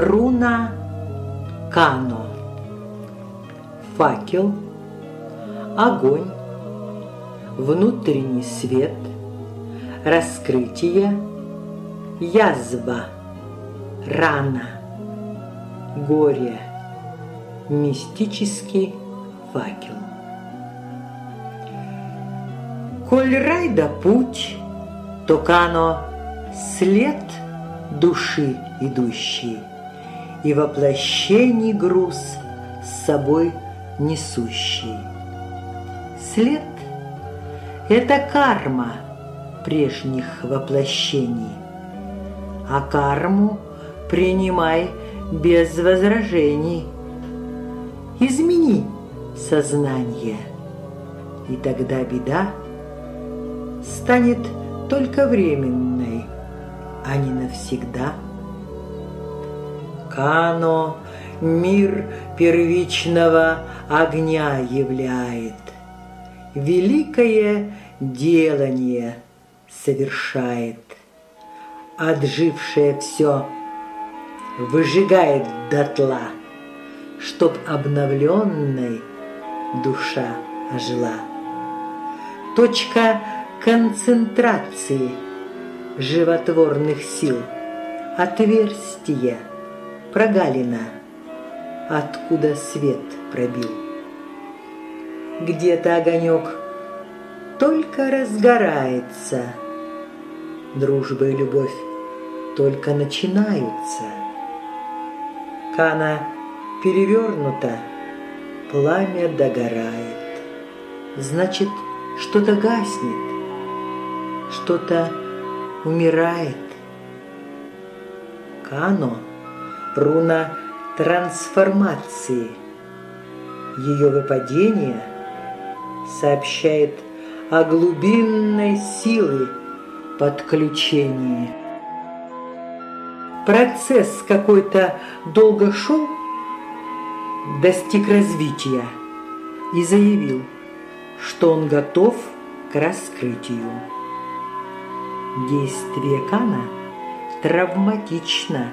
Руна Кано. Факел, огонь, внутренний свет, раскрытие, язва, рана, горе, мистический факел. Коль рай да путь, то кано след души идущий, и воплощений груз с собой несущий. След – это карма прежних воплощений, а карму принимай без возражений. Измени сознание, и тогда беда станет только временной, а не навсегда. Кано мир первичного огня являет, великое делание совершает, отжившее все выжигает дотла, чтоб обновленной душа ожила. Точка концентрации животворных сил, отверстие, прогалина, откуда свет пробил. Где-то огонек только разгорается, дружба и любовь только начинаются. Кана перевернута, пламя догорает. Значит, что-то гаснет, что-то умирает. Кано – руна трансформации. Ее выпадение сообщает о глубинной силы подключения. Процесс какой-то долго шел, достиг развития и заявил, что он готов к раскрытию. Действие Кана травматично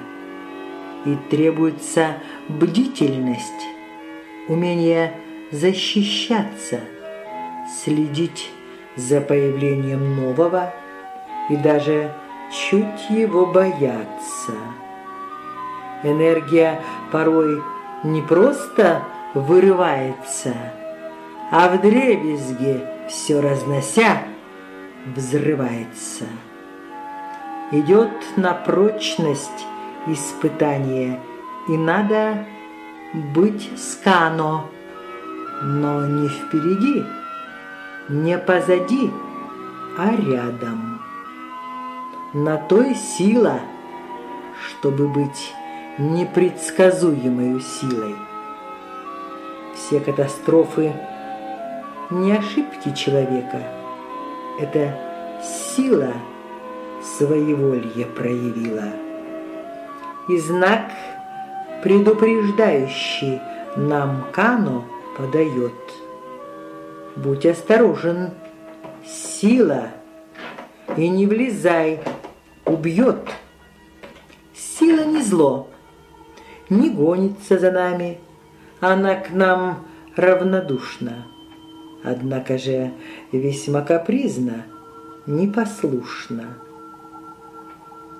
и требуется бдительность, умение защищаться, следить за появлением нового и даже чуть его бояться. Энергия порой не просто вырывается, а в дребезге все разнося взрывается. Идет на прочность испытание, и надо быть скано, но не впереди, не позади, а рядом. На той сила, чтобы быть непредсказуемой силой. Все катастрофы не ошибки человека, это сила своеволье проявила. И знак, предупреждающий нам Кано подает. Будь осторожен, сила, и не влезай, убьет. Сила не зло, не гонится за нами, она к нам равнодушна. Однако же весьма капризна, непослушна.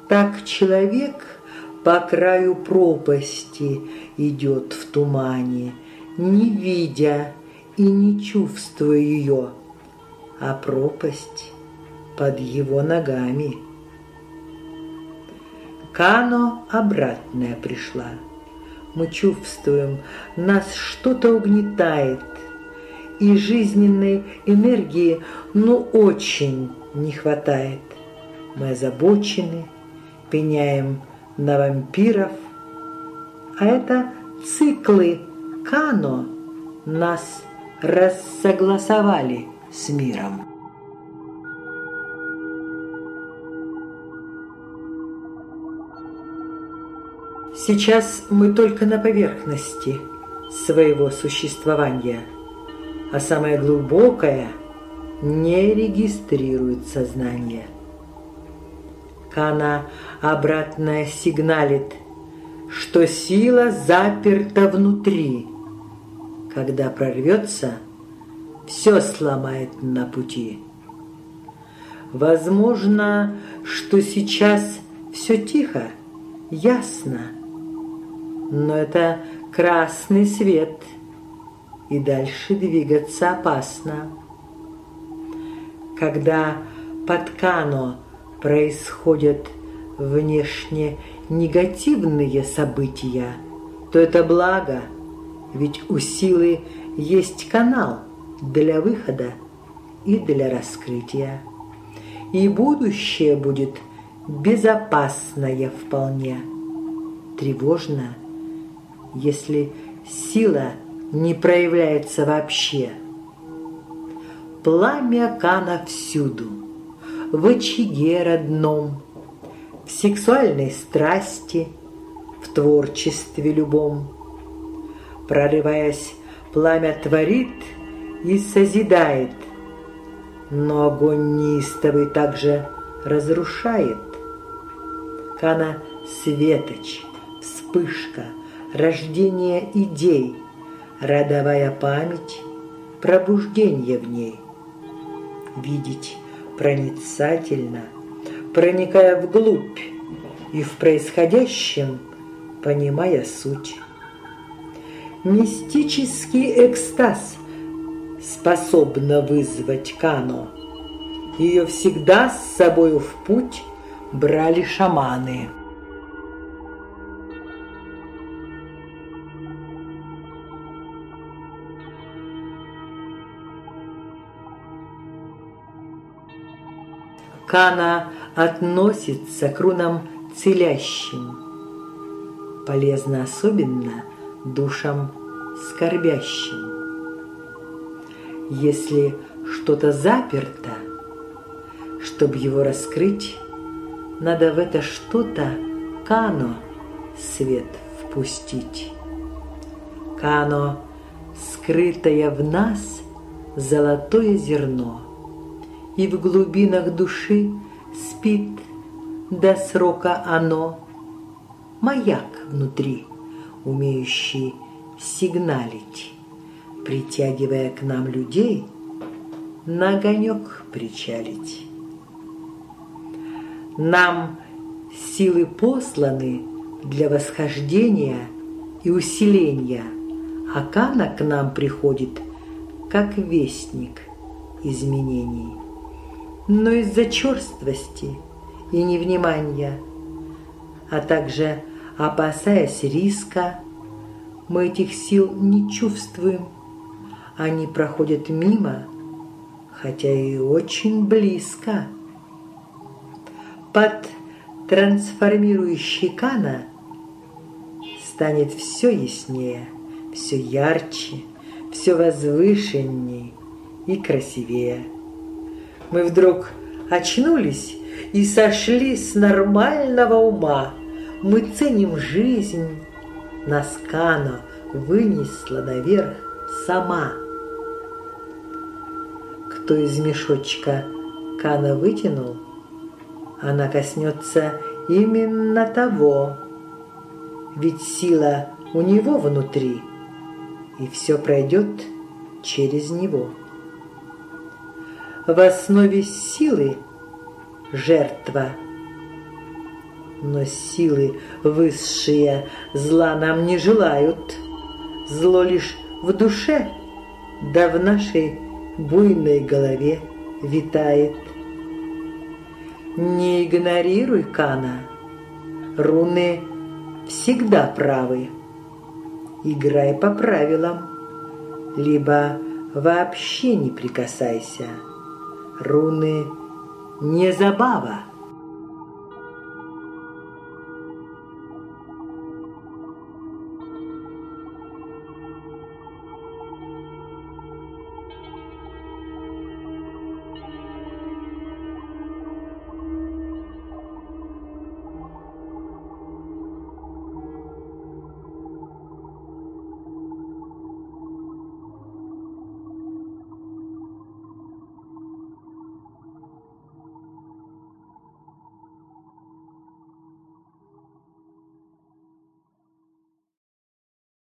Так человек по краю пропасти идет в тумане, не видя и не чувствуя ее, а пропасть под его ногами. Кано обратная пришла. Мы чувствуем, нас что-то угнетает, и жизненной энергии ну очень не хватает. Мы озабочены, пеняем на вампиров, а это циклы Кано нас рассогласовали с миром. Сейчас мы только на поверхности своего существования, а самое глубокое не регистрирует сознание. Кана обратно сигналит что сила заперта внутри. Когда прорвется, все сломает на пути. Возможно, что сейчас все тихо, ясно, но это красный свет, и дальше двигаться опасно. Когда под Кано происходят внешне негативные события, то это благо, ведь у силы есть канал для выхода и для раскрытия. И будущее будет безопасное вполне. Тревожно, если сила не проявляется вообще. Пламя Кана всюду, в очаге родном, в сексуальной страсти, в творчестве любом. Прорываясь, пламя творит и созидает, но огонь неистовый также разрушает. Кана — светоч, вспышка, рождение идей, родовая память, пробуждение в ней. Видеть проницательно, проникая вглубь и в происходящем понимая суть. Мистический экстаз способна вызвать Кано. Ее всегда с собою в путь брали шаманы. Кана относится к рунам целящим. Полезно особенно душам скорбящим. Если что-то заперто, чтобы его раскрыть, надо в это что-то кано свет впустить. Кано, скрытое в нас золотое зерно – и в глубинах души спит до срока оно. Маяк внутри, умеющий сигналить, притягивая к нам людей, на огонек причалить. Нам силы посланы для восхождения и усиления, а Кана к нам приходит как вестник изменений но из-за черствости и невнимания, а также опасаясь риска, мы этих сил не чувствуем. Они проходят мимо, хотя и очень близко. Под трансформирующий кана станет все яснее, все ярче, все возвышеннее и красивее мы вдруг очнулись и сошли с нормального ума. Мы ценим жизнь. Нас Кана вынесла наверх сама. Кто из мешочка Кана вытянул, она коснется именно того. Ведь сила у него внутри, и все пройдет через него в основе силы жертва. Но силы высшие зла нам не желают. Зло лишь в душе, да в нашей буйной голове витает. Не игнорируй Кана, руны всегда правы. Играй по правилам, либо вообще не прикасайся руны не забава.